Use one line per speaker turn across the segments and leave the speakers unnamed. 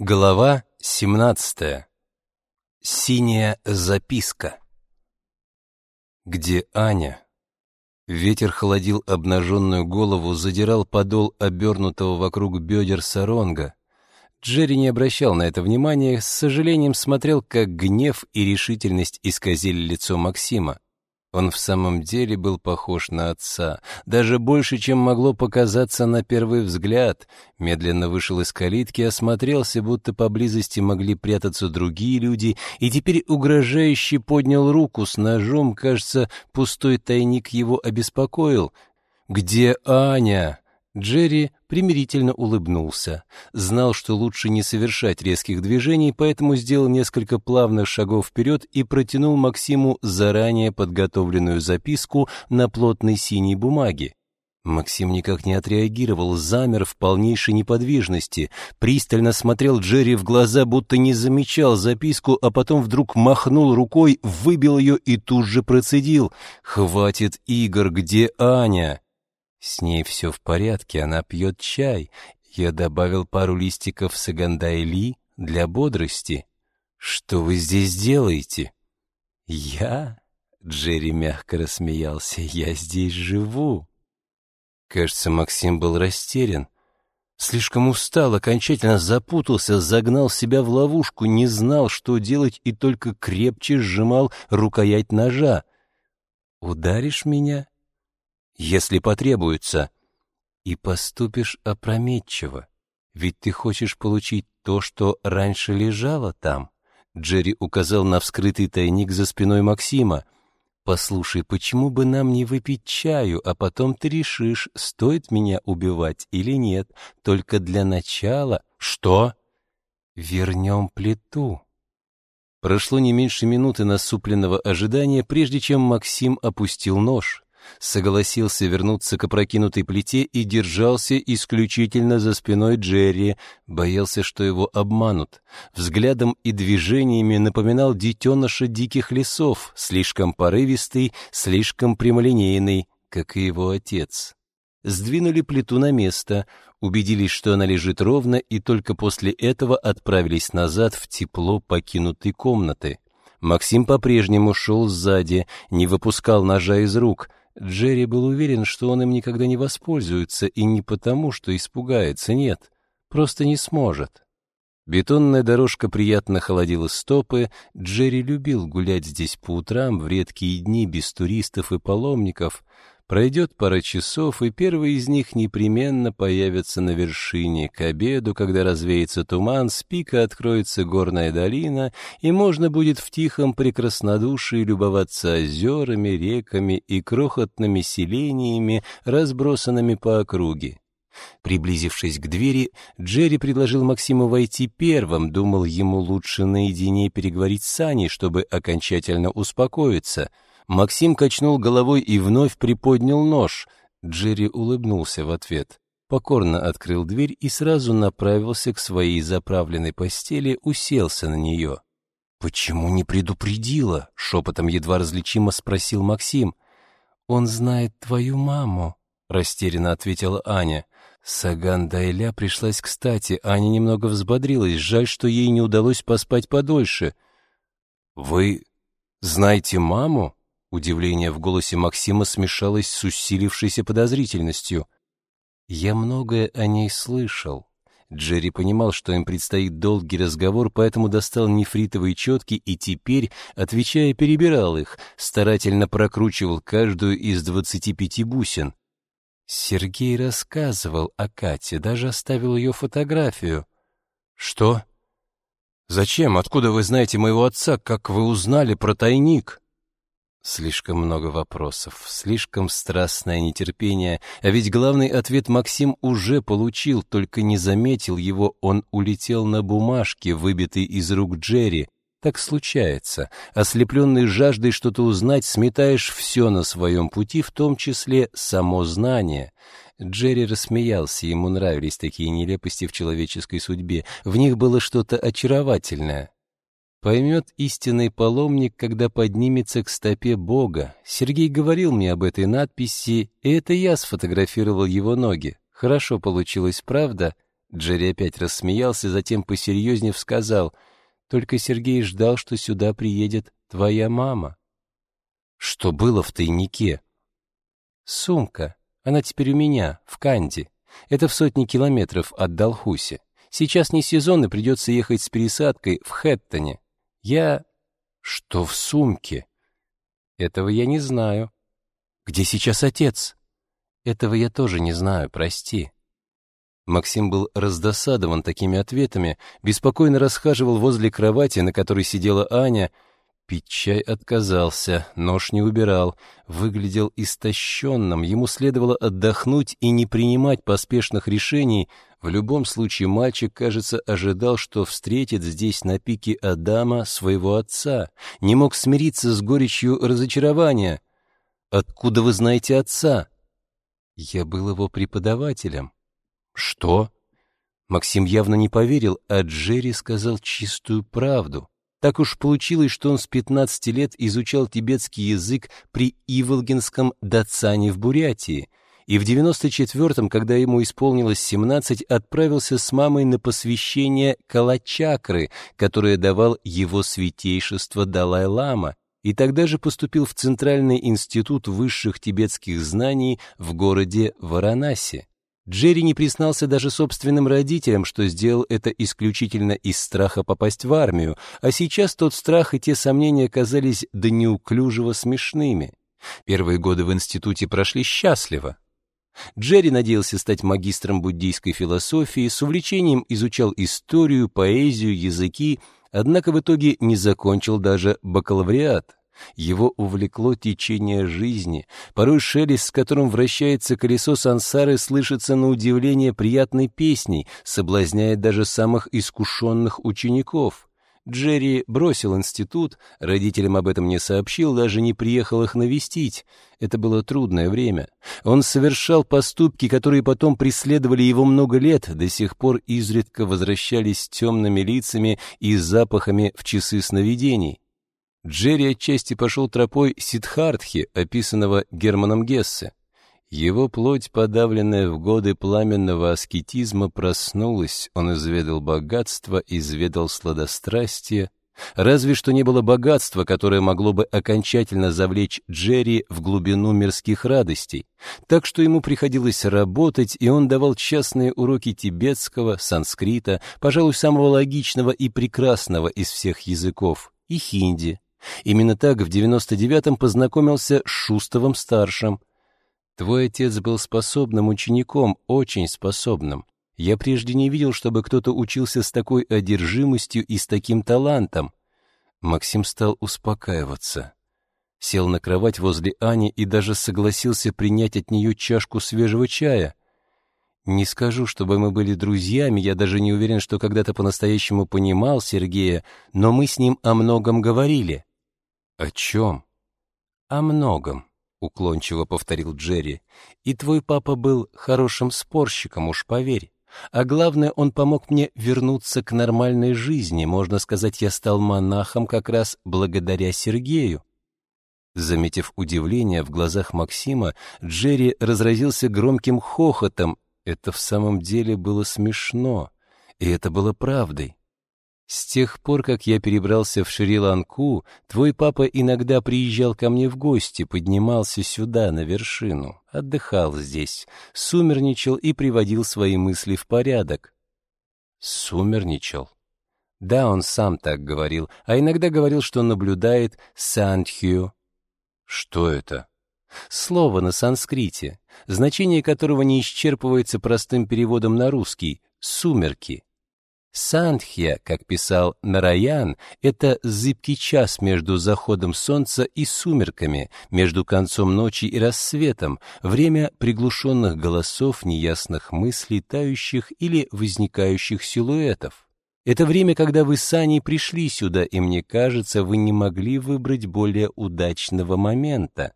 Глава 17. Синяя записка. Где Аня? Ветер холодил обнаженную голову, задирал подол обернутого вокруг бедер саронга. Джерри не обращал на это внимания, с сожалением смотрел, как гнев и решительность исказили лицо Максима. Он в самом деле был похож на отца, даже больше, чем могло показаться на первый взгляд. Медленно вышел из калитки, осмотрелся, будто поблизости могли прятаться другие люди, и теперь угрожающе поднял руку с ножом, кажется, пустой тайник его обеспокоил. «Где Аня?» Джерри примирительно улыбнулся. Знал, что лучше не совершать резких движений, поэтому сделал несколько плавных шагов вперед и протянул Максиму заранее подготовленную записку на плотной синей бумаге. Максим никак не отреагировал, замер в полнейшей неподвижности, пристально смотрел Джерри в глаза, будто не замечал записку, а потом вдруг махнул рукой, выбил ее и тут же процедил. «Хватит игр, где Аня?» С ней все в порядке, она пьет чай. Я добавил пару листиков сагандайли для бодрости. Что вы здесь делаете? Я? Джерри мягко рассмеялся. Я здесь живу. Кажется, Максим был растерян. Слишком устал, окончательно запутался, загнал себя в ловушку, не знал, что делать и только крепче сжимал рукоять ножа. «Ударишь меня?» Если потребуется, и поступишь опрометчиво, ведь ты хочешь получить то, что раньше лежало там. Джерри указал на вскрытый тайник за спиной Максима. «Послушай, почему бы нам не выпить чаю, а потом ты решишь, стоит меня убивать или нет, только для начала...» «Что?» «Вернем плиту». Прошло не меньше минуты насупленного ожидания, прежде чем Максим опустил нож согласился вернуться к опрокинутой плите и держался исключительно за спиной Джерри, боялся, что его обманут. Взглядом и движениями напоминал детеныша диких лесов, слишком порывистый, слишком прямолинейный, как и его отец. Сдвинули плиту на место, убедились, что она лежит ровно, и только после этого отправились назад в тепло покинутой комнаты. Максим по-прежнему шел сзади, не выпускал ножа из рук — Джерри был уверен, что он им никогда не воспользуется, и не потому, что испугается, нет, просто не сможет. Бетонная дорожка приятно холодила стопы, Джерри любил гулять здесь по утрам в редкие дни без туристов и паломников, Пройдет пара часов, и первый из них непременно появится на вершине. К обеду, когда развеется туман, с пика откроется горная долина, и можно будет в тихом прекраснодушии любоваться озерами, реками и крохотными селениями, разбросанными по округе. Приблизившись к двери, Джерри предложил Максиму войти первым, думал, ему лучше наедине переговорить с Аней, чтобы окончательно успокоиться — Максим качнул головой и вновь приподнял нож. Джерри улыбнулся в ответ. Покорно открыл дверь и сразу направился к своей заправленной постели, уселся на нее. «Почему не предупредила?» — шепотом едва различимо спросил Максим. «Он знает твою маму», — растерянно ответила Аня. Саган Дайля пришлась кстати. Аня немного взбодрилась. Жаль, что ей не удалось поспать подольше. «Вы знаете маму?» Удивление в голосе Максима смешалось с усилившейся подозрительностью. «Я многое о ней слышал». Джерри понимал, что им предстоит долгий разговор, поэтому достал нефритовые четки и теперь, отвечая, перебирал их, старательно прокручивал каждую из двадцати пяти бусин. Сергей рассказывал о Кате, даже оставил ее фотографию. «Что? Зачем? Откуда вы знаете моего отца? Как вы узнали про тайник?» Слишком много вопросов, слишком страстное нетерпение, а ведь главный ответ Максим уже получил, только не заметил его, он улетел на бумажке, выбитой из рук Джерри. Так случается. Ослепленный жаждой что-то узнать, сметаешь все на своем пути, в том числе само знание. Джерри рассмеялся, ему нравились такие нелепости в человеческой судьбе. В них было что-то очаровательное. Поймет истинный паломник, когда поднимется к стопе Бога. Сергей говорил мне об этой надписи, и это я сфотографировал его ноги. Хорошо получилось, правда? Джерри опять рассмеялся, затем посерьезнее сказал, «Только Сергей ждал, что сюда приедет твоя мама». «Что было в тайнике?» «Сумка. Она теперь у меня, в Канде. Это в сотни километров от Далхуси. Сейчас не сезон, и придется ехать с пересадкой в Хэттоне. Я...» «Что в сумке?» «Этого я не знаю». «Где сейчас отец?» «Этого я тоже не знаю, прости». Максим был раздосадован такими ответами, беспокойно расхаживал возле кровати, на которой сидела Аня. Пить чай отказался, нож не убирал, выглядел истощенным, ему следовало отдохнуть и не принимать поспешных решений. В любом случае мальчик, кажется, ожидал, что встретит здесь на пике Адама своего отца, не мог смириться с горечью разочарования. «Откуда вы знаете отца?» «Я был его преподавателем». «Что?» Максим явно не поверил, а Джерри сказал чистую правду. Так уж получилось, что он с 15 лет изучал тибетский язык при Иволгинском Дацане в Бурятии, и в 94-м, когда ему исполнилось 17, отправился с мамой на посвящение Калачакры, которое давал его святейшество Далай-лама, и тогда же поступил в Центральный институт высших тибетских знаний в городе Варанаси. Джерри не признался даже собственным родителям, что сделал это исключительно из страха попасть в армию, а сейчас тот страх и те сомнения казались до неуклюжего смешными. Первые годы в институте прошли счастливо. Джерри надеялся стать магистром буддийской философии, с увлечением изучал историю, поэзию, языки, однако в итоге не закончил даже бакалавриат. Его увлекло течение жизни, порой шелест, с которым вращается колесо сансары, слышится на удивление приятной песней, соблазняет даже самых искушенных учеников. Джерри бросил институт, родителям об этом не сообщил, даже не приехал их навестить. Это было трудное время. Он совершал поступки, которые потом преследовали его много лет, до сих пор изредка возвращались темными лицами и запахами в часы сновидений. Джерри отчасти пошел тропой Сидхартхи, описанного Германом Гессе. Его плоть, подавленная в годы пламенного аскетизма, проснулась, он изведал богатство, изведал сладострастие. Разве что не было богатства, которое могло бы окончательно завлечь Джерри в глубину мирских радостей. Так что ему приходилось работать, и он давал частные уроки тибетского, санскрита, пожалуй, самого логичного и прекрасного из всех языков, и хинди. Именно так в 99-м познакомился с Шустовым-старшим. Твой отец был способным учеником, очень способным. Я прежде не видел, чтобы кто-то учился с такой одержимостью и с таким талантом. Максим стал успокаиваться. Сел на кровать возле Ани и даже согласился принять от нее чашку свежего чая. Не скажу, чтобы мы были друзьями, я даже не уверен, что когда-то по-настоящему понимал Сергея, но мы с ним о многом говорили. «О чем?» «О многом», — уклончиво повторил Джерри. «И твой папа был хорошим спорщиком, уж поверь. А главное, он помог мне вернуться к нормальной жизни. Можно сказать, я стал монахом как раз благодаря Сергею». Заметив удивление в глазах Максима, Джерри разразился громким хохотом. Это в самом деле было смешно, и это было правдой. С тех пор, как я перебрался в Шри-Ланку, твой папа иногда приезжал ко мне в гости, поднимался сюда, на вершину, отдыхал здесь, сумерничал и приводил свои мысли в порядок. Сумерничал? Да, он сам так говорил, а иногда говорил, что наблюдает Сандхью. Что это? Слово на санскрите, значение которого не исчерпывается простым переводом на русский — «сумерки». Сандхья, как писал Нараян, это зыбкий час между заходом солнца и сумерками, между концом ночи и рассветом, время приглушенных голосов, неясных мыслей, тающих или возникающих силуэтов. Это время, когда вы сами пришли сюда, и мне кажется, вы не могли выбрать более удачного момента.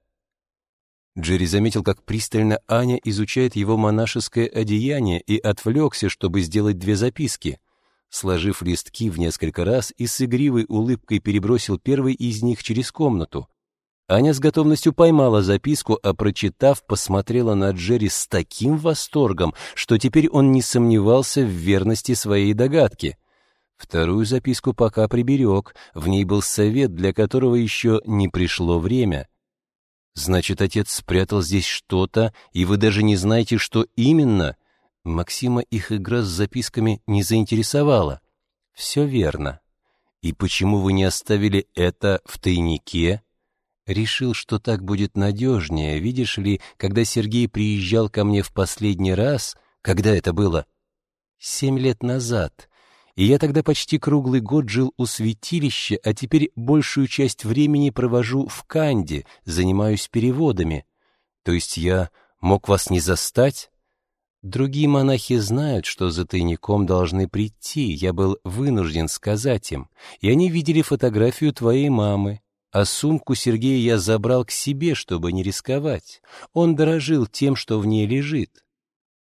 Джерри заметил, как пристально Аня изучает его монашеское одеяние и отвлекся, чтобы сделать две записки — сложив листки в несколько раз и с игривой улыбкой перебросил первый из них через комнату. Аня с готовностью поймала записку, а прочитав, посмотрела на Джерри с таким восторгом, что теперь он не сомневался в верности своей догадки. Вторую записку пока приберег, в ней был совет, для которого еще не пришло время. Значит, отец спрятал здесь что-то, и вы даже не знаете, что именно? Максима их игра с записками не заинтересовала. Все верно. И почему вы не оставили это в тайнике? Решил, что так будет надежнее. Видишь ли, когда Сергей приезжал ко мне в последний раз, когда это было? Семь лет назад. И я тогда почти круглый год жил у святилища, а теперь большую часть времени провожу в Канде, занимаюсь переводами. То есть я мог вас не застать? Другие монахи знают, что за тайником должны прийти, я был вынужден сказать им, и они видели фотографию твоей мамы а сумку Сергея я забрал к себе, чтобы не рисковать. Он дорожил тем, что в ней лежит.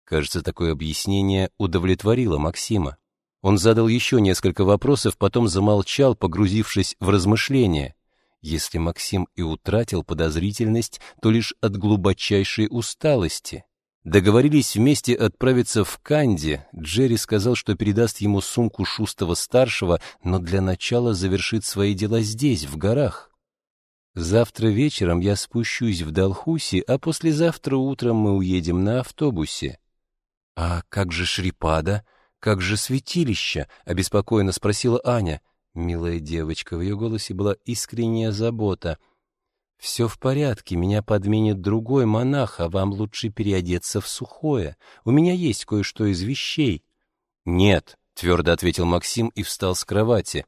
Кажется, такое объяснение удовлетворило Максима. Он задал еще несколько вопросов, потом замолчал, погрузившись в размышления. Если Максим и утратил подозрительность, то лишь от глубочайшей усталости. Договорились вместе отправиться в Канди. Джерри сказал, что передаст ему сумку Шустова-старшего, но для начала завершит свои дела здесь, в горах. Завтра вечером я спущусь в Далхуси, а послезавтра утром мы уедем на автобусе. — А как же Шрипада? Как же святилище? — обеспокоенно спросила Аня. Милая девочка, в ее голосе была искренняя забота — «Все в порядке, меня подменит другой монах, а вам лучше переодеться в сухое. У меня есть кое-что из вещей». «Нет», — твердо ответил Максим и встал с кровати.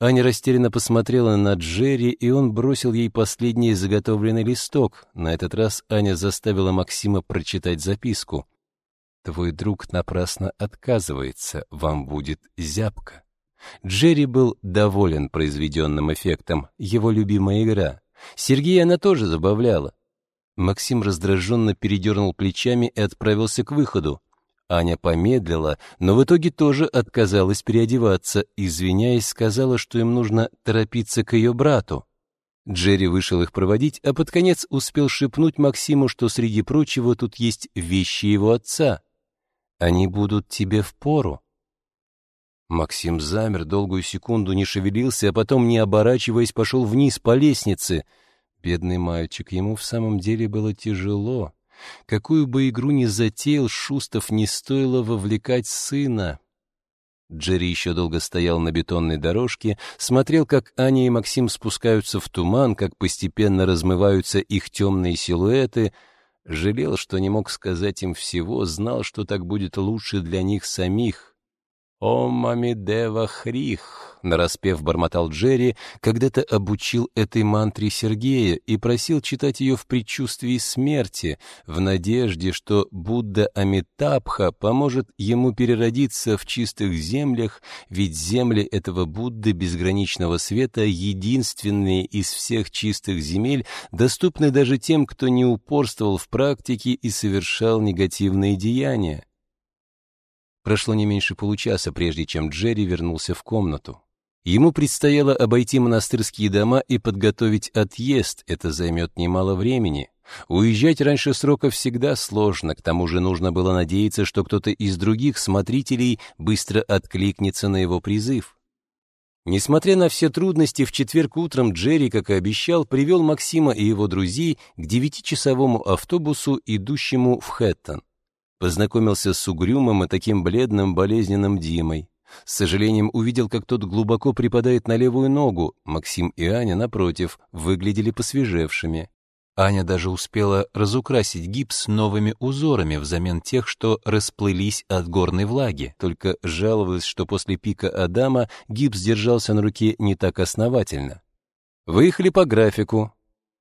Аня растерянно посмотрела на Джерри, и он бросил ей последний заготовленный листок. На этот раз Аня заставила Максима прочитать записку. «Твой друг напрасно отказывается, вам будет зябко». Джерри был доволен произведенным эффектом, его любимая игра. Сергея она тоже забавляла. Максим раздраженно передернул плечами и отправился к выходу. Аня помедлила, но в итоге тоже отказалась переодеваться, извиняясь, сказала, что им нужно торопиться к ее брату. Джерри вышел их проводить, а под конец успел шепнуть Максиму, что среди прочего тут есть вещи его отца. Они будут тебе в пору. Максим замер, долгую секунду не шевелился, а потом, не оборачиваясь, пошел вниз по лестнице. Бедный мальчик, ему в самом деле было тяжело. Какую бы игру ни затеял, Шустов не стоило вовлекать сына. Джерри еще долго стоял на бетонной дорожке, смотрел, как Аня и Максим спускаются в туман, как постепенно размываются их темные силуэты, жалел, что не мог сказать им всего, знал, что так будет лучше для них самих. «О, мамидева хрих!» — нараспев бормотал Джерри, когда-то обучил этой мантре Сергея и просил читать ее в предчувствии смерти, в надежде, что Будда Амитабха поможет ему переродиться в чистых землях, ведь земли этого Будды безграничного света, единственные из всех чистых земель, доступны даже тем, кто не упорствовал в практике и совершал негативные деяния. Прошло не меньше получаса, прежде чем Джерри вернулся в комнату. Ему предстояло обойти монастырские дома и подготовить отъезд, это займет немало времени. Уезжать раньше срока всегда сложно, к тому же нужно было надеяться, что кто-то из других смотрителей быстро откликнется на его призыв. Несмотря на все трудности, в четверг утром Джерри, как и обещал, привел Максима и его друзей к девятичасовому автобусу, идущему в Хэттон. Познакомился с угрюмым и таким бледным, болезненным Димой. С сожалением увидел, как тот глубоко припадает на левую ногу. Максим и Аня, напротив, выглядели посвежевшими. Аня даже успела разукрасить гипс новыми узорами взамен тех, что расплылись от горной влаги, только жаловалась, что после пика Адама гипс держался на руке не так основательно. Выехали по графику.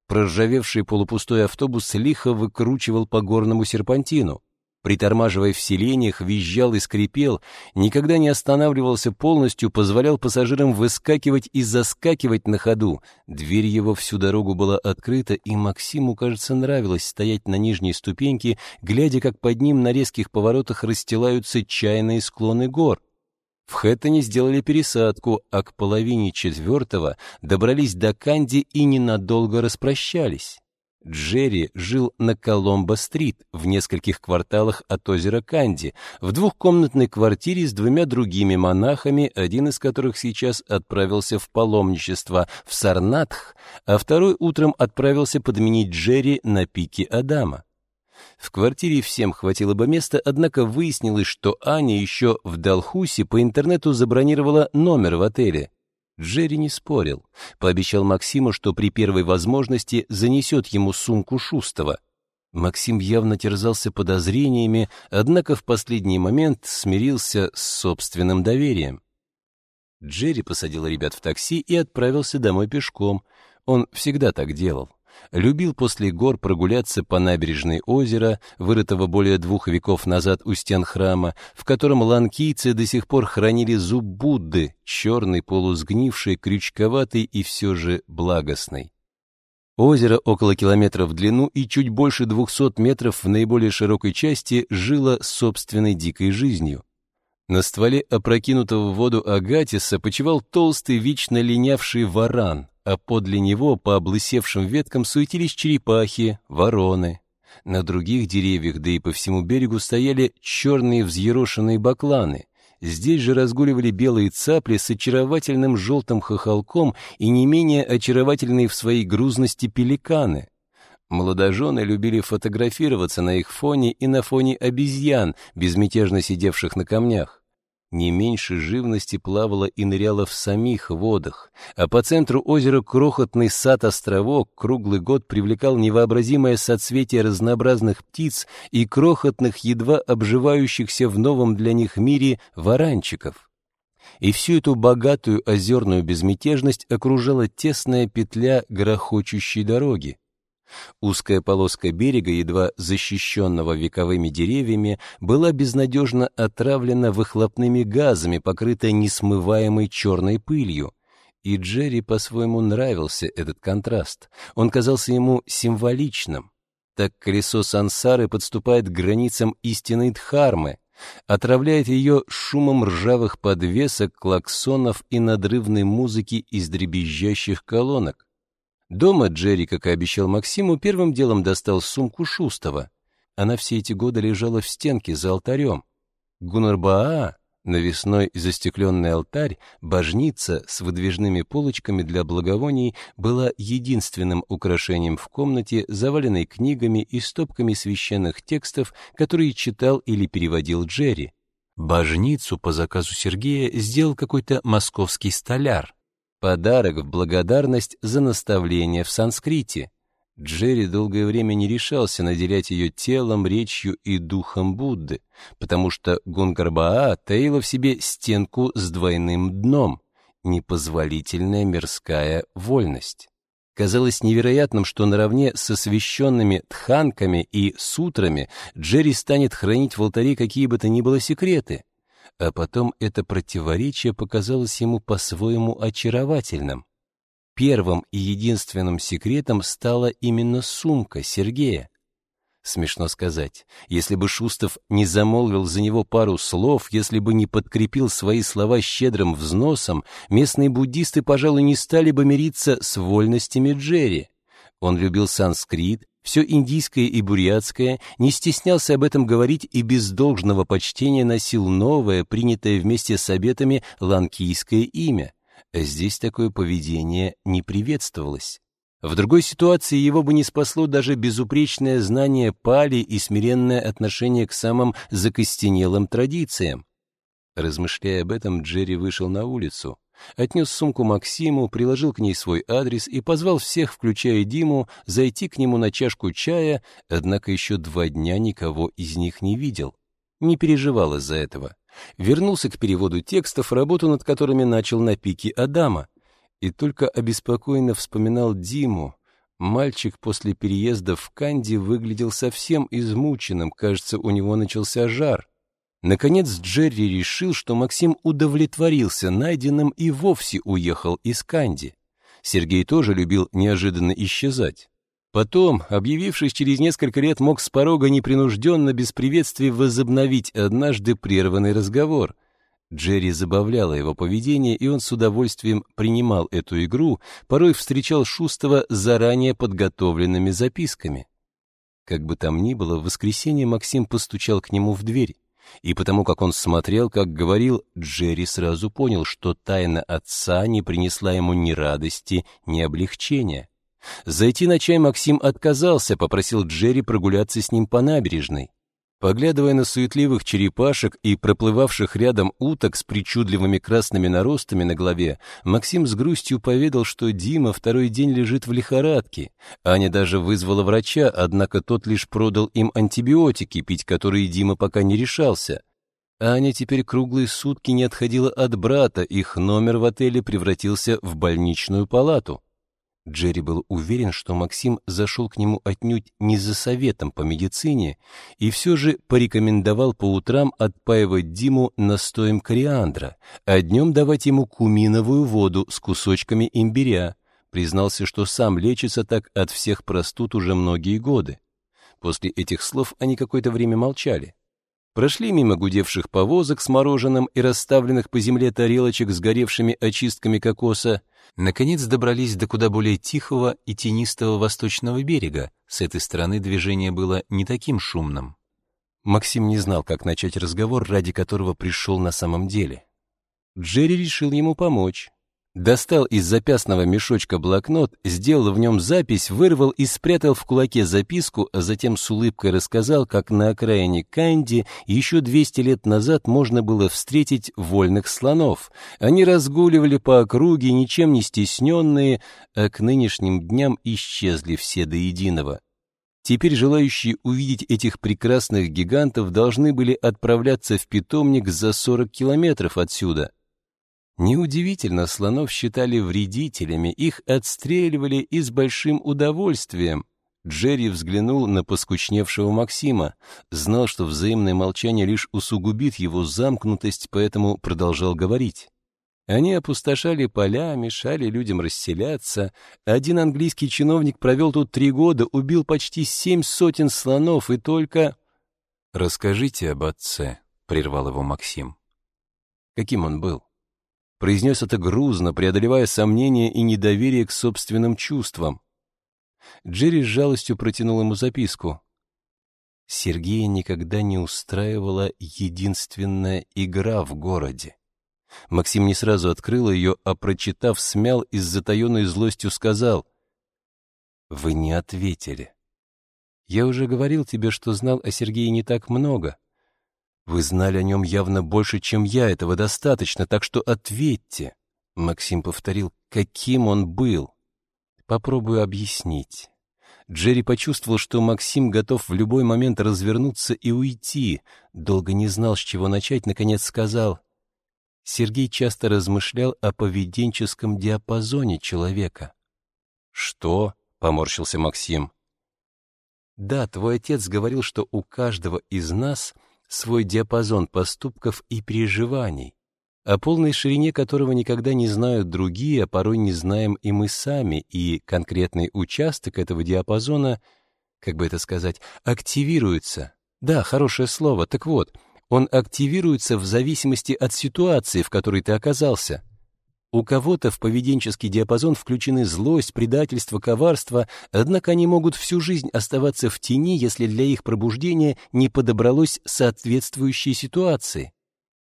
Проржавевший полупустой автобус лихо выкручивал по горному серпантину притормаживая в селениях, визжал и скрипел, никогда не останавливался полностью, позволял пассажирам выскакивать и заскакивать на ходу. Дверь его всю дорогу была открыта, и Максиму, кажется, нравилось стоять на нижней ступеньке, глядя, как под ним на резких поворотах расстилаются чайные склоны гор. В Хэттоне сделали пересадку, а к половине четвертого добрались до Канди и ненадолго распрощались. Джерри жил на Коломбо-стрит, в нескольких кварталах от озера Канди, в двухкомнатной квартире с двумя другими монахами, один из которых сейчас отправился в паломничество в Сарнатх, а второй утром отправился подменить Джерри на пике Адама. В квартире всем хватило бы места, однако выяснилось, что Аня еще в Далхусе по интернету забронировала номер в отеле. Джерри не спорил. Пообещал Максиму, что при первой возможности занесет ему сумку Шустова. Максим явно терзался подозрениями, однако в последний момент смирился с собственным доверием. Джерри посадил ребят в такси и отправился домой пешком. Он всегда так делал любил после гор прогуляться по набережной озера, вырытого более двух веков назад у стен храма, в котором ланкийцы до сих пор хранили зуб Будды, черный, полусгнивший, крючковатый и все же благостный. Озеро около километра в длину и чуть больше двухсот метров в наиболее широкой части жило собственной дикой жизнью. На стволе опрокинутого в воду агатиса почивал толстый, вечно линявший варан, а подле него по облысевшим веткам суетились черепахи, вороны. На других деревьях, да и по всему берегу стояли черные взъерошенные бакланы. Здесь же разгуливали белые цапли с очаровательным желтым хохолком и не менее очаровательные в своей грузности пеликаны. Молодожены любили фотографироваться на их фоне и на фоне обезьян, безмятежно сидевших на камнях. Не меньше живности плавало и ныряло в самих водах, а по центру озера крохотный сад-островок круглый год привлекал невообразимое соцветие разнообразных птиц и крохотных, едва обживающихся в новом для них мире варанчиков. И всю эту богатую озерную безмятежность окружала тесная петля грохочущей дороги. Узкая полоска берега, едва защищенного вековыми деревьями, была безнадежно отравлена выхлопными газами, покрытая несмываемой черной пылью. И Джерри по-своему нравился этот контраст. Он казался ему символичным. Так колесо сансары подступает к границам истинной Дхармы, отравляет ее шумом ржавых подвесок, клаксонов и надрывной музыки из дребезжащих колонок. Дома Джерри, как и обещал Максиму, первым делом достал сумку Шустова. Она все эти годы лежала в стенке за алтарем. Гунарбаа, навесной застекленный алтарь, божница с выдвижными полочками для благовоний, была единственным украшением в комнате, заваленной книгами и стопками священных текстов, которые читал или переводил Джерри. Божницу по заказу Сергея сделал какой-то московский столяр. Подарок в благодарность за наставление в санскрите. Джерри долгое время не решался наделять ее телом, речью и духом Будды, потому что Гунгарбаа таила в себе стенку с двойным дном, непозволительная мирская вольность. Казалось невероятным, что наравне с освященными тханками и сутрами Джерри станет хранить в алтаре какие бы то ни было секреты — а потом это противоречие показалось ему по-своему очаровательным. Первым и единственным секретом стала именно сумка Сергея. Смешно сказать, если бы Шустов не замолвил за него пару слов, если бы не подкрепил свои слова щедрым взносом, местные буддисты, пожалуй, не стали бы мириться с вольностями Джерри. Он любил санскрит, все индийское и бурятское, не стеснялся об этом говорить и без должного почтения носил новое, принятое вместе с обетами ланкийское имя. Здесь такое поведение не приветствовалось. В другой ситуации его бы не спасло даже безупречное знание пали и смиренное отношение к самым закостенелым традициям. Размышляя об этом, Джерри вышел на улицу. Отнес сумку Максиму, приложил к ней свой адрес и позвал всех, включая Диму, зайти к нему на чашку чая, однако еще два дня никого из них не видел. Не переживал из-за этого. Вернулся к переводу текстов, работу над которыми начал на пике Адама. И только обеспокоенно вспоминал Диму. Мальчик после переезда в Канди выглядел совсем измученным, кажется, у него начался жар. Наконец Джерри решил, что Максим удовлетворился найденным и вовсе уехал из Канди. Сергей тоже любил неожиданно исчезать. Потом, объявившись через несколько лет, мог с порога непринужденно, без приветствий возобновить однажды прерванный разговор. Джерри забавляло его поведение, и он с удовольствием принимал эту игру, порой встречал Шустова заранее подготовленными записками. Как бы там ни было, в воскресенье Максим постучал к нему в дверь. И потому как он смотрел, как говорил, Джерри сразу понял, что тайна отца не принесла ему ни радости, ни облегчения. Зайти на чай Максим отказался, попросил Джерри прогуляться с ним по набережной. Поглядывая на суетливых черепашек и проплывавших рядом уток с причудливыми красными наростами на голове, Максим с грустью поведал, что Дима второй день лежит в лихорадке. Аня даже вызвала врача, однако тот лишь продал им антибиотики, пить которые Дима пока не решался. Аня теперь круглые сутки не отходила от брата, их номер в отеле превратился в больничную палату. Джерри был уверен, что Максим зашел к нему отнюдь не за советом по медицине и все же порекомендовал по утрам отпаивать Диму настоем кориандра, а днем давать ему куминовую воду с кусочками имбиря. Признался, что сам лечится так от всех простуд уже многие годы. После этих слов они какое-то время молчали. Прошли мимо гудевших повозок с мороженым и расставленных по земле тарелочек с горевшими очистками кокоса, Наконец добрались до куда более тихого и тенистого восточного берега. С этой стороны движение было не таким шумным. Максим не знал, как начать разговор, ради которого пришел на самом деле. Джерри решил ему помочь. Достал из запястного мешочка блокнот, сделал в нем запись, вырвал и спрятал в кулаке записку, а затем с улыбкой рассказал, как на окраине Канди еще 200 лет назад можно было встретить вольных слонов. Они разгуливали по округе, ничем не стесненные, а к нынешним дням исчезли все до единого. Теперь желающие увидеть этих прекрасных гигантов должны были отправляться в питомник за 40 километров отсюда. Неудивительно, слонов считали вредителями, их отстреливали и с большим удовольствием. Джерри взглянул на поскучневшего Максима, знал, что взаимное молчание лишь усугубит его замкнутость, поэтому продолжал говорить. Они опустошали поля, мешали людям расселяться. Один английский чиновник провел тут три года, убил почти семь сотен слонов и только... «Расскажите об отце», — прервал его Максим. «Каким он был?» Произнес это грузно, преодолевая сомнения и недоверие к собственным чувствам. Джерри с жалостью протянул ему записку. Сергея никогда не устраивала единственная игра в городе. Максим не сразу открыл ее, а прочитав, смял и с затаенной злостью сказал. «Вы не ответили. Я уже говорил тебе, что знал о Сергее не так много. Вы знали о нем явно больше, чем я, этого достаточно, так что ответьте. Максим повторил, каким он был. Попробую объяснить. Джерри почувствовал, что Максим готов в любой момент развернуться и уйти. Долго не знал, с чего начать, наконец сказал. Сергей часто размышлял о поведенческом диапазоне человека. «Что?» — поморщился Максим. «Да, твой отец говорил, что у каждого из нас — свой диапазон поступков и переживаний, о полной ширине которого никогда не знают другие, а порой не знаем и мы сами, и конкретный участок этого диапазона, как бы это сказать, активируется. Да, хорошее слово. Так вот, он активируется в зависимости от ситуации, в которой ты оказался. У кого-то в поведенческий диапазон включены злость, предательство, коварство, однако они могут всю жизнь оставаться в тени, если для их пробуждения не подобралось соответствующей ситуации.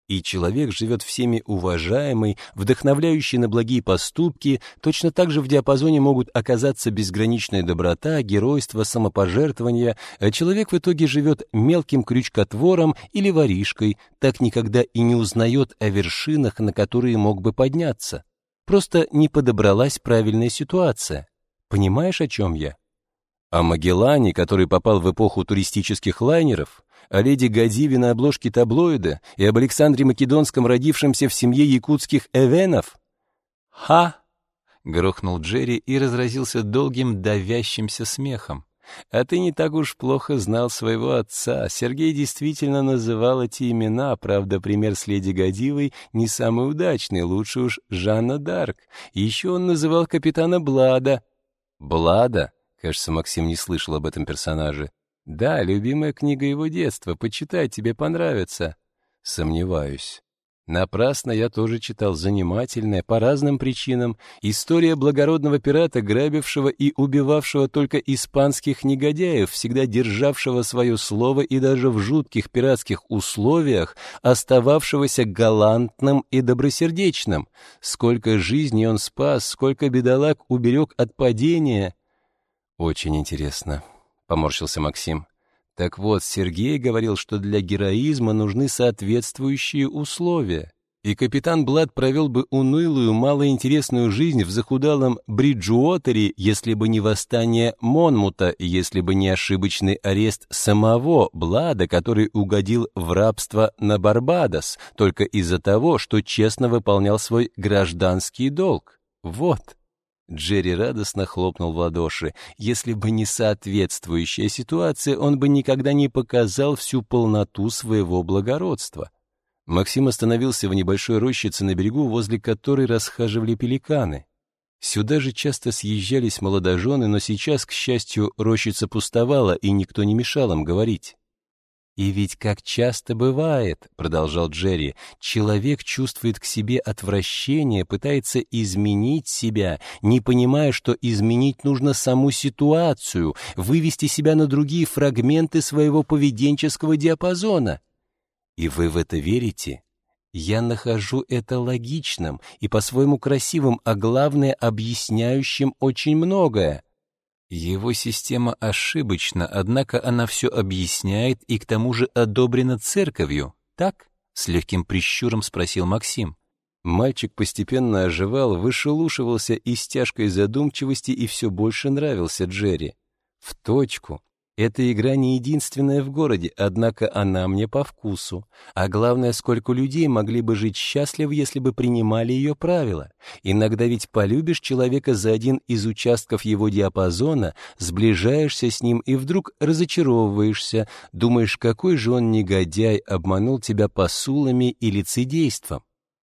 И человек живет всеми уважаемый, вдохновляющий на благие поступки, точно так же в диапазоне могут оказаться безграничная доброта, геройство, самопожертвование, а человек в итоге живет мелким крючкотвором или воришкой, так никогда и не узнает о вершинах, на которые мог бы подняться. Просто не подобралась правильная ситуация. Понимаешь, о чем я? О Магеллане, который попал в эпоху туристических лайнеров, о леди Гадиве на обложке таблоида и об Александре Македонском, родившемся в семье якутских эвенов? «Ха!» — грохнул Джерри и разразился долгим давящимся смехом. «А ты не так уж плохо знал своего отца. Сергей действительно называл эти имена, правда, пример с леди Гадивой не самый удачный, лучше уж Жанна Дарк. Еще он называл капитана Блада». «Блада?» Кажется, Максим не слышал об этом персонаже. Да, любимая книга его детства. Почитай, тебе понравится. Сомневаюсь. Напрасно я тоже читал занимательное, по разным причинам, история благородного пирата, грабившего и убивавшего только испанских негодяев, всегда державшего свое слово и даже в жутких пиратских условиях остававшегося галантным и добросердечным. Сколько жизней он спас, сколько бедолаг уберег от падения. Очень интересно, — поморщился Максим. Так вот, Сергей говорил, что для героизма нужны соответствующие условия. И капитан Блад провел бы унылую, малоинтересную жизнь в захудалом Бриджуотере, если бы не восстание Монмута, если бы не ошибочный арест самого Блада, который угодил в рабство на Барбадос, только из-за того, что честно выполнял свой гражданский долг. Вот. Джерри радостно хлопнул в ладоши. Если бы не соответствующая ситуация, он бы никогда не показал всю полноту своего благородства. Максим остановился в небольшой рощице на берегу, возле которой расхаживали пеликаны. Сюда же часто съезжались молодожены, но сейчас, к счастью, рощица пустовала, и никто не мешал им говорить. «И ведь как часто бывает, — продолжал Джерри, — человек чувствует к себе отвращение, пытается изменить себя, не понимая, что изменить нужно саму ситуацию, вывести себя на другие фрагменты своего поведенческого диапазона. И вы в это верите? Я нахожу это логичным и по-своему красивым, а главное, объясняющим очень многое. Его система ошибочна, однако она все объясняет и к тому же одобрена церковью, так? С легким прищуром спросил Максим. Мальчик постепенно оживал, вышелушивался из тяжкой задумчивости и все больше нравился Джерри. В точку. Эта игра не единственная в городе, однако она мне по вкусу. А главное, сколько людей могли бы жить счастливо, если бы принимали ее правила. Иногда ведь полюбишь человека за один из участков его диапазона, сближаешься с ним и вдруг разочаровываешься, думаешь, какой же он негодяй, обманул тебя посулами и лицедейством.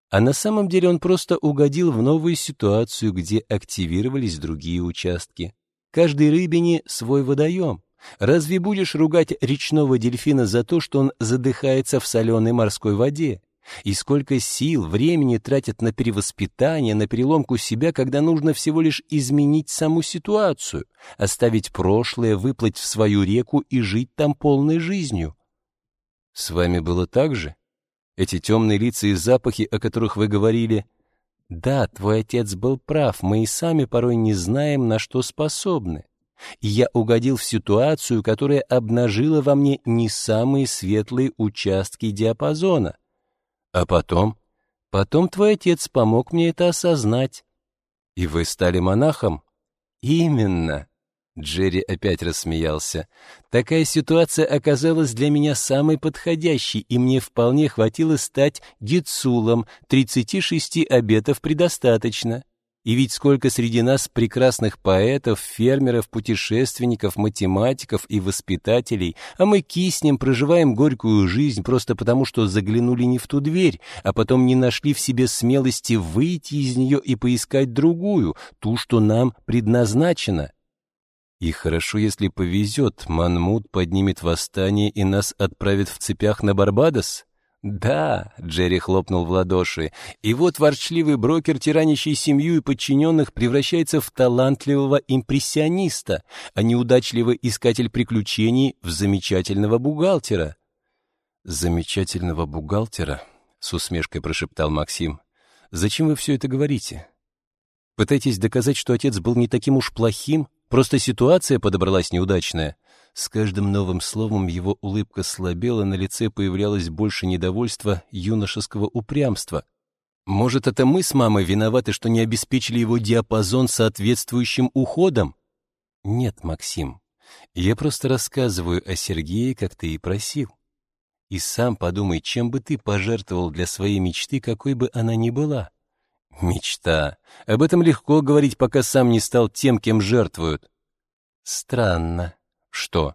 А на самом деле он просто угодил в новую ситуацию, где активировались другие участки. Каждой рыбине свой водоем. Разве будешь ругать речного дельфина за то, что он задыхается в соленой морской воде? И сколько сил, времени тратят на перевоспитание, на переломку себя, когда нужно всего лишь изменить саму ситуацию, оставить прошлое, выплыть в свою реку и жить там полной жизнью. С вами было так же? Эти темные лица и запахи, о которых вы говорили? Да, твой отец был прав, мы и сами порой не знаем, на что способны и я угодил в ситуацию, которая обнажила во мне не самые светлые участки диапазона. А потом? Потом твой отец помог мне это осознать. И вы стали монахом? Именно. Джерри опять рассмеялся. Такая ситуация оказалась для меня самой подходящей, и мне вполне хватило стать гицулом. 36 обетов предостаточно. И ведь сколько среди нас прекрасных поэтов, фермеров, путешественников, математиков и воспитателей, а мы киснем, проживаем горькую жизнь просто потому, что заглянули не в ту дверь, а потом не нашли в себе смелости выйти из нее и поискать другую, ту, что нам предназначена. И хорошо, если повезет, Манмут поднимет восстание и нас отправит в цепях на Барбадос. «Да», — Джерри хлопнул в ладоши, и вот ворчливый брокер, тиранящий семью и подчиненных, превращается в талантливого импрессиониста, а неудачливый искатель приключений в замечательного бухгалтера. «Замечательного бухгалтера?» — с усмешкой прошептал Максим. «Зачем вы все это говорите? Пытаетесь доказать, что отец был не таким уж плохим? Просто ситуация подобралась неудачная?» С каждым новым словом его улыбка слабела, на лице появлялось больше недовольства, юношеского упрямства. Может, это мы с мамой виноваты, что не обеспечили его диапазон соответствующим уходом? Нет, Максим, я просто рассказываю о Сергее, как ты и просил. И сам подумай, чем бы ты пожертвовал для своей мечты, какой бы она ни была. Мечта. Об этом легко говорить, пока сам не стал тем, кем жертвуют. Странно. Что?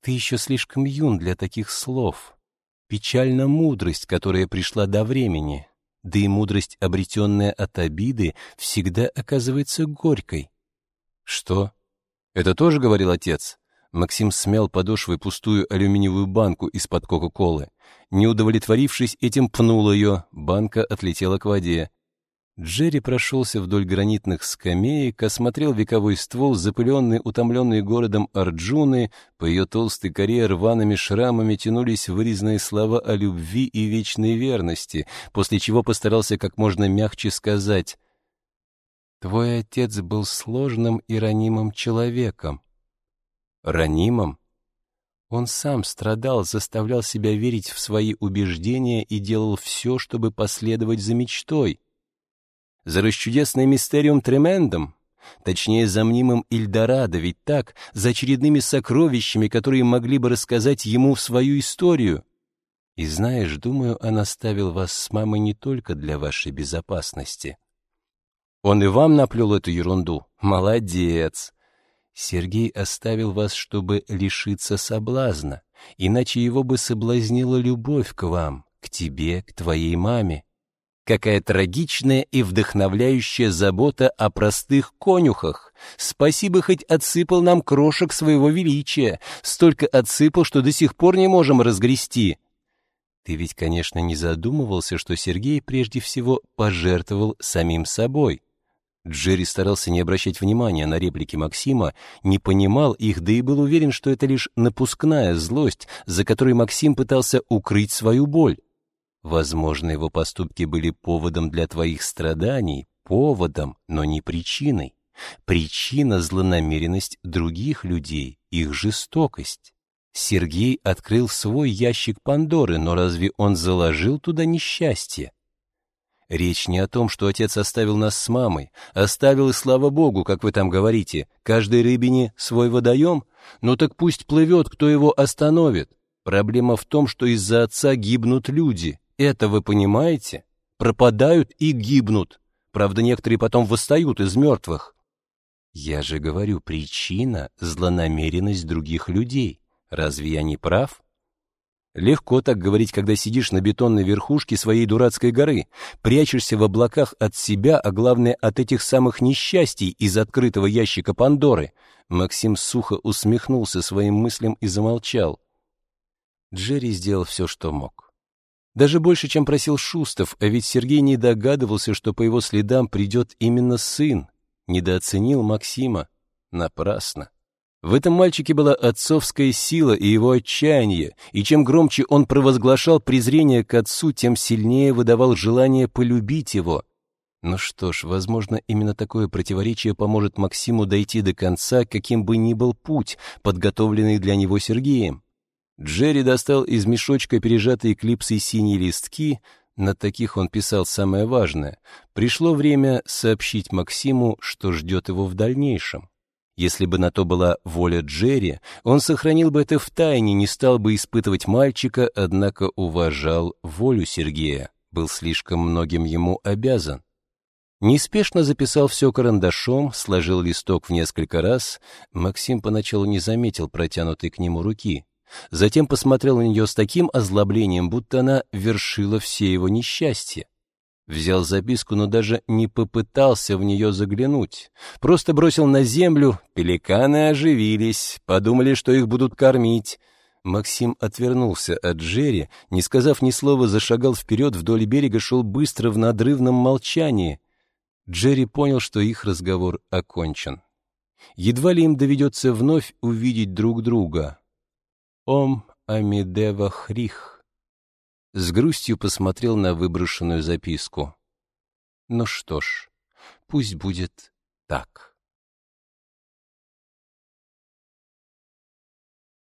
Ты еще слишком юн для таких слов. Печальна мудрость, которая пришла до времени. Да и мудрость, обретенная от обиды, всегда оказывается горькой. Что? Это тоже говорил отец? Максим смял подошвой пустую алюминиевую банку из-под Кока-Колы. Не удовлетворившись этим, пнул ее, банка отлетела к воде. Джерри прошелся вдоль гранитных скамеек, осмотрел вековой ствол, запыленный, утомленный городом Арджуны, по ее толстой коре рваными шрамами тянулись вырезанные слова о любви и вечной верности, после чего постарался как можно мягче сказать «Твой отец был сложным и ранимым человеком». «Ранимым?» Он сам страдал, заставлял себя верить в свои убеждения и делал все, чтобы последовать за мечтой за расчудесным мистериум тремендом, точнее, за мнимым Ильдорадо, ведь так, за очередными сокровищами, которые могли бы рассказать ему свою историю. И знаешь, думаю, он оставил вас с мамой не только для вашей безопасности. Он и вам наплел эту ерунду. Молодец. Сергей оставил вас, чтобы лишиться соблазна, иначе его бы соблазнила любовь к вам, к тебе, к твоей маме. Какая трагичная и вдохновляющая забота о простых конюхах. Спасибо, хоть отсыпал нам крошек своего величия. Столько отсыпал, что до сих пор не можем разгрести. Ты ведь, конечно, не задумывался, что Сергей прежде всего пожертвовал самим собой. Джерри старался не обращать внимания на реплики Максима, не понимал их, да и был уверен, что это лишь напускная злость, за которой Максим пытался укрыть свою боль. Возможно, его поступки были поводом для твоих страданий, поводом, но не причиной. Причина — злонамеренность других людей, их жестокость. Сергей открыл свой ящик Пандоры, но разве он заложил туда несчастье? Речь не о том, что отец оставил нас с мамой. Оставил, и слава богу, как вы там говорите. Каждой рыбине свой водоем? Ну так пусть плывет, кто его остановит. Проблема в том, что из-за отца гибнут люди. Это вы понимаете? Пропадают и гибнут. Правда, некоторые потом восстают из мертвых. Я же говорю, причина — злонамеренность других людей. Разве я не прав? Легко так говорить, когда сидишь на бетонной верхушке своей дурацкой горы, прячешься в облаках от себя, а главное от этих самых несчастий из открытого ящика Пандоры. Максим сухо усмехнулся своим мыслям и замолчал. Джерри сделал все, что мог. Даже больше, чем просил Шустов, а ведь Сергей не догадывался, что по его следам придет именно сын. Недооценил Максима. Напрасно. В этом мальчике была отцовская сила и его отчаяние, и чем громче он провозглашал презрение к отцу, тем сильнее выдавал желание полюбить его. Ну что ж, возможно, именно такое противоречие поможет Максиму дойти до конца, каким бы ни был путь, подготовленный для него Сергеем. Джерри достал из мешочка пережатые клипсой синие листки, на таких он писал самое важное. Пришло время сообщить Максиму, что ждет его в дальнейшем. Если бы на то была воля Джерри, он сохранил бы это в тайне, не стал бы испытывать мальчика, однако уважал волю Сергея, был слишком многим ему обязан. Неспешно записал все карандашом, сложил листок в несколько раз. Максим поначалу не заметил протянутой к нему руки. Затем посмотрел на нее с таким озлоблением, будто она вершила все его несчастья. Взял записку, но даже не попытался в нее заглянуть. Просто бросил на землю, пеликаны оживились, подумали, что их будут кормить. Максим отвернулся от Джерри, не сказав ни слова, зашагал вперед вдоль берега, шел быстро в надрывном молчании. Джерри понял, что их разговор окончен. Едва ли им доведется вновь увидеть друг друга. Ом Амидева Хрих. С грустью посмотрел на выброшенную записку. Ну что ж, пусть будет так.